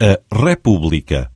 a república.